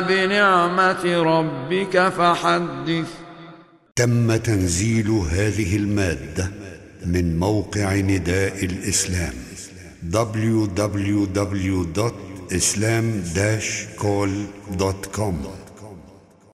بنعمة ربك فحدث. تم تنزيل هذه المادة من موقع نداء الإسلام www.islam-call.com